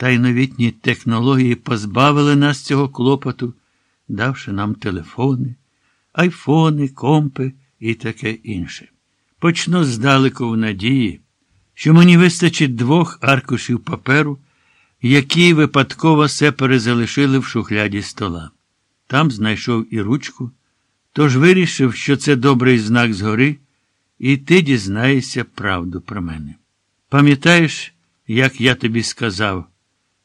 Та й новітні технології позбавили нас цього клопоту, давши нам телефони, айфони, компи і таке інше. Почну здалеку в надії, що мені вистачить двох аркушів паперу, які випадково сепери залишили в шухляді стола. Там знайшов і ручку, тож вирішив, що це добрий знак згори, і ти дізнаєшся правду про мене. Пам'ятаєш, як я тобі сказав,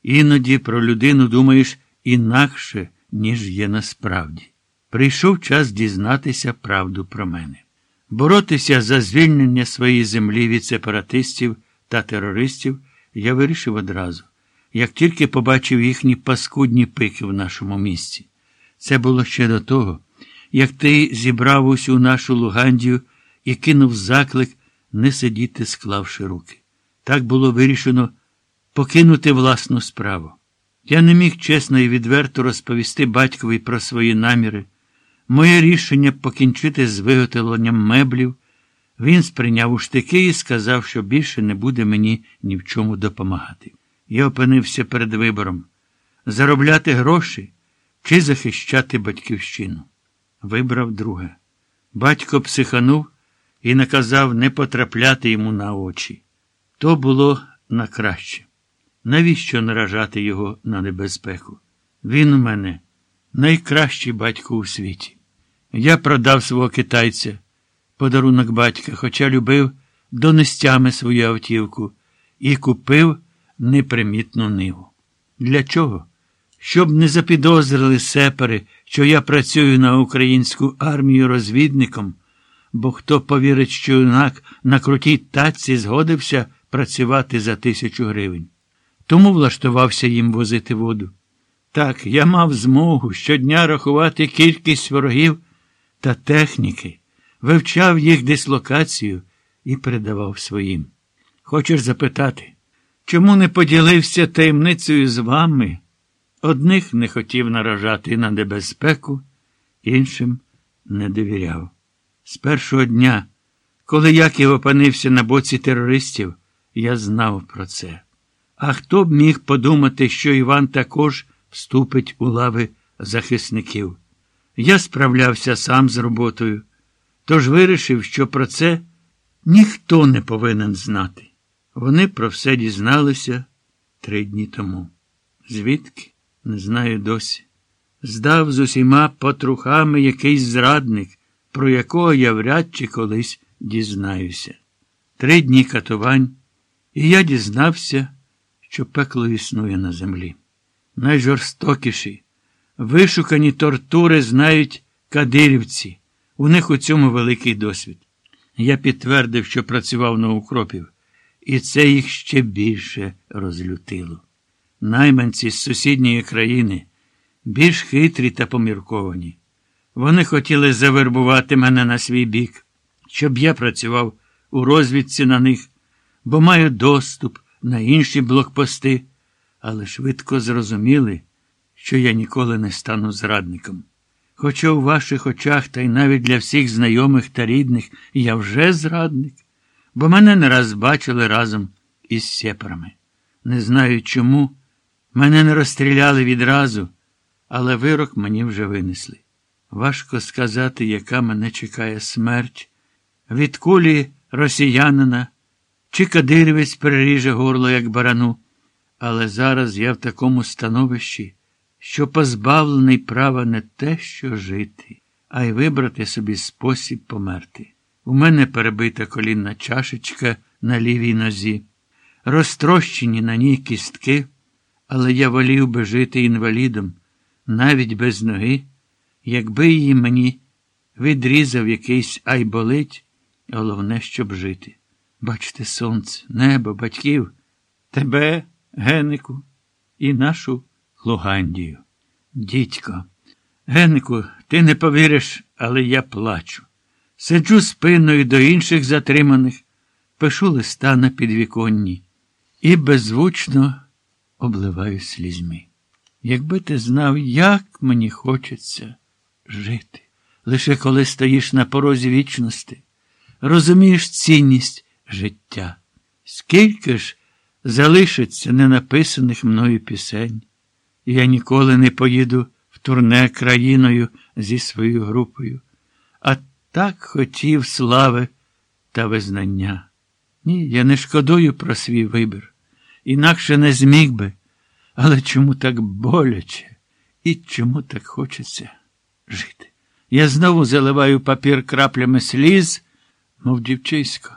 іноді про людину думаєш інакше, ніж є насправді. Прийшов час дізнатися правду про мене. Боротися за звільнення своєї землі від сепаратистів та терористів я вирішив одразу, як тільки побачив їхні паскудні пики в нашому місті. Це було ще до того, як ти зібрав усю нашу Лугандію і кинув заклик не сидіти, склавши руки. Так було вирішено покинути власну справу. Я не міг чесно і відверто розповісти батькові про свої наміри. Моє рішення покінчити з виготовленням меблів. Він сприйняв у штики і сказав, що більше не буде мені ні в чому допомагати. Я опинився перед вибором заробляти гроші чи захищати батьківщину. Вибрав друге. Батько психанув і наказав не потрапляти йому на очі. То було на краще. Навіщо наражати його на небезпеку? Він у мене найкращий батько у світі. Я продав свого китайця, подарунок батька, хоча любив донестями свою автівку і купив непримітну ниву. Для чого? Щоб не запідозрили сепари, що я працюю на українську армію розвідником, бо хто повірить, що юнак на крутій татці згодився працювати за тисячу гривень. Тому влаштувався їм возити воду. Так, я мав змогу щодня рахувати кількість ворогів та техніки, вивчав їх дислокацію і передавав своїм. Хочеш запитати, чому не поділився таємницею з вами? Одних не хотів наражати на небезпеку, іншим не довіряв. З першого дня, коли Яків опинився на боці терористів, я знав про це. А хто б міг подумати, що Іван також вступить у лави захисників? Я справлявся сам з роботою, тож вирішив, що про це ніхто не повинен знати. Вони про все дізналися три дні тому. Звідки? Не знаю досі. Здав з усіма потрухами якийсь зрадник, про якого я вряд чи колись дізнаюся. Три дні катувань, і я дізнався, що пекло існує на землі. Найжорстокіші, вишукані тортури знають кадирівці. У них у цьому великий досвід. Я підтвердив, що працював на укропів, і це їх ще більше розлютило. Найманці з сусідньої країни більш хитрі та помірковані. Вони хотіли завербувати мене на свій бік, щоб я працював у розвідці на них, бо маю доступ на інші блокпости, але швидко зрозуміли, що я ніколи не стану зрадником. Хоча у ваших очах, та й навіть для всіх знайомих та рідних я вже зрадник, бо мене не раз бачили разом із сепарами. Не знаю чому. Мене не розстріляли відразу, але вирок мені вже винесли. Важко сказати, яка мене чекає смерть. Від кулі росіянина чи кадирівець переріже горло, як барану. Але зараз я в такому становищі, що позбавлений права не те, що жити, а й вибрати собі спосіб померти. У мене перебита колінна чашечка на лівій нозі, розтрощені на ній кістки, але я волів би жити інвалідом, навіть без ноги, якби її мені відрізав якийсь айболить, головне, щоб жити. Бачите, сонце, небо, батьків, тебе, Генику, і нашу Лугандію. Дідько, Генику, ти не повіриш, але я плачу. Сиджу спиною до інших затриманих, пишу листа на підвіконні і беззвучно обливаю слізьми. Якби ти знав, як мені хочеться жити, лише коли стоїш на порозі вічності, розумієш цінність життя. Скільки ж залишиться ненаписаних мною пісень. Я ніколи не поїду в турне країною зі своєю групою, а так хотів слави та визнання. Ні, я не шкодую про свій вибір. Інакше не зміг би. Але чому так боляче і чому так хочеться жити? Я знову заливаю папір краплями сліз, мов дівчисько.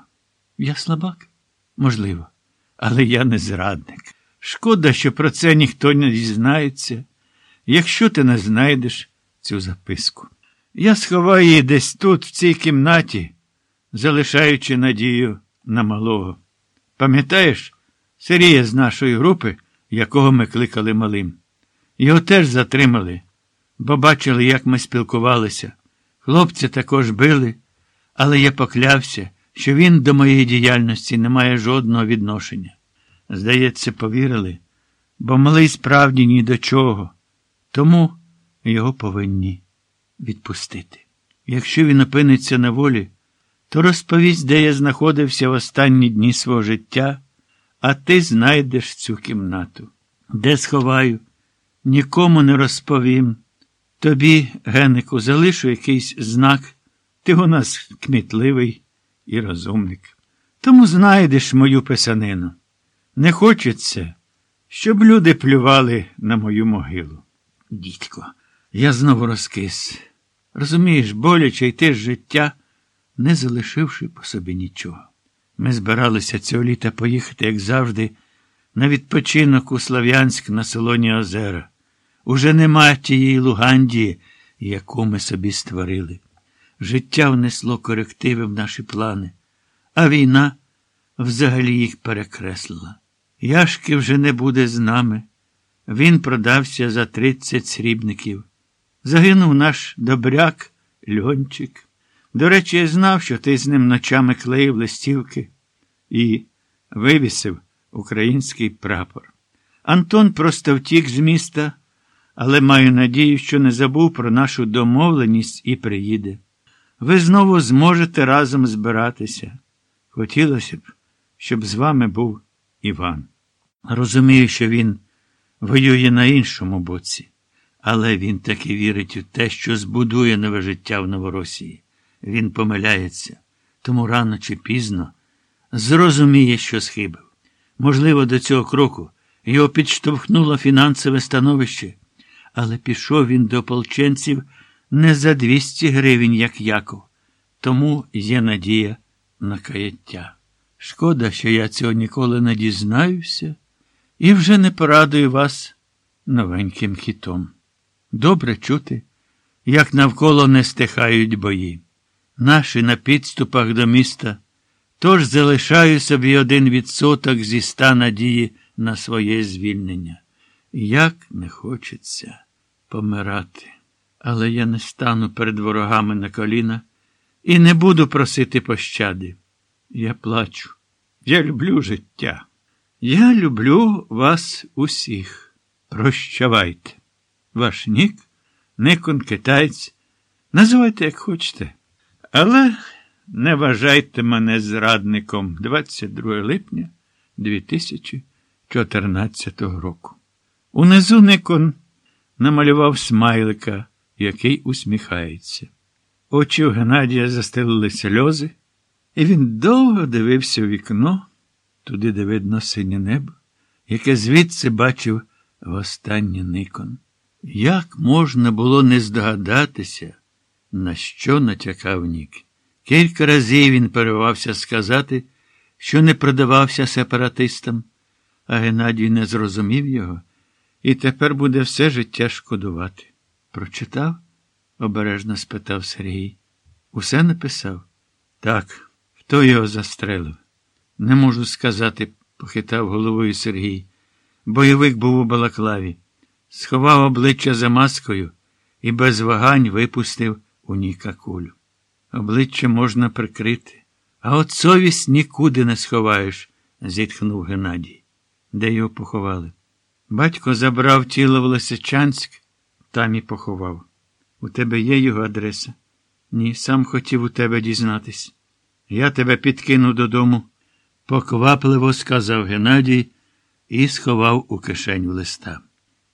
Я слабак? Можливо, але я не зрадник. Шкода, що про це ніхто не дізнається, якщо ти не знайдеш цю записку. Я сховаю її десь тут, в цій кімнаті, залишаючи надію на малого. Пам'ятаєш, Сергія з нашої групи, якого ми кликали малим. Його теж затримали, бо бачили, як ми спілкувалися. Хлопці також били, але я поклявся, що він до моєї діяльності не має жодного відношення. Здається, повірили, бо малий справді ні до чого, тому його повинні відпустити. Якщо він опиниться на волі, то розповість, де я знаходився в останні дні свого життя, а ти знайдеш цю кімнату. Де сховаю, нікому не розповім. Тобі, Генику, залишу якийсь знак, ти у нас кмітливий і розумник. Тому знайдеш мою писанину. Не хочеться, щоб люди плювали на мою могилу. Дідько, я знову розкис. Розумієш, боляче йти з життя, не залишивши по собі нічого. Ми збиралися цього літа поїхати, як завжди, на відпочинок у Слав'янськ на Солоні озера. Уже нема тієї Лугандії, яку ми собі створили. Життя внесло корективи в наші плани, а війна взагалі їх перекреслила. Яшки вже не буде з нами. Він продався за тридцять срібників. Загинув наш добряк Льончик. До речі, я знав, що ти з ним ночами клеїв листівки і вивісив український прапор. Антон просто втік з міста, але маю надію, що не забув про нашу домовленість і приїде. Ви знову зможете разом збиратися. Хотілося б, щоб з вами був Іван. Розумію, що він воює на іншому боці, але він таки вірить у те, що збудує нове життя в Новоросії. Він помиляється, тому рано чи пізно зрозуміє, що схибив. Можливо, до цього кроку його підштовхнуло фінансове становище, але пішов він до ополченців не за 200 гривень, як Яков. Тому є надія на каяття. Шкода, що я цього ніколи не дізнаюся і вже не порадую вас новеньким хітом. Добре чути, як навколо не стихають бої. Наші на підступах до міста, тож залишаю собі один відсоток зі ста надії на своє звільнення. Як не хочеться помирати. Але я не стану перед ворогами на коліна і не буду просити пощади. Я плачу. Я люблю життя. Я люблю вас усіх. Прощавайте. Ваш нік, Никон китайць. Називайте, як хочете. Але не вважайте мене зрадником 22 липня 2014 року. Унизу Никон намалював смайлика, який усміхається. Очі у Геннадія застелили сльози, і він довго дивився у вікно, туди, де видно синє небо, яке звідси бачив востаннє Никон. Як можна було не здогадатися, на що натякав Нік? Кілька разів він перервався сказати, що не продавався сепаратистам, а Геннадій не зрозумів його і тепер буде все життя шкодувати. Прочитав? обережно спитав Сергій. Усе написав? Так, хто його застрелив? Не можу сказати, похитав головою Сергій. Бойовик був у балаклаві, сховав обличчя за маскою і без вагань випустив у Ніка кулю. Обличчя можна прикрити, а от совість нікуди не сховаєш, зітхнув Геннадій. Де його поховали? Батько забрав тіло в Лисичанськ, там і поховав. У тебе є його адреса? Ні, сам хотів у тебе дізнатись. Я тебе підкину додому, поквапливо сказав Геннадій. і сховав у кишеню листа.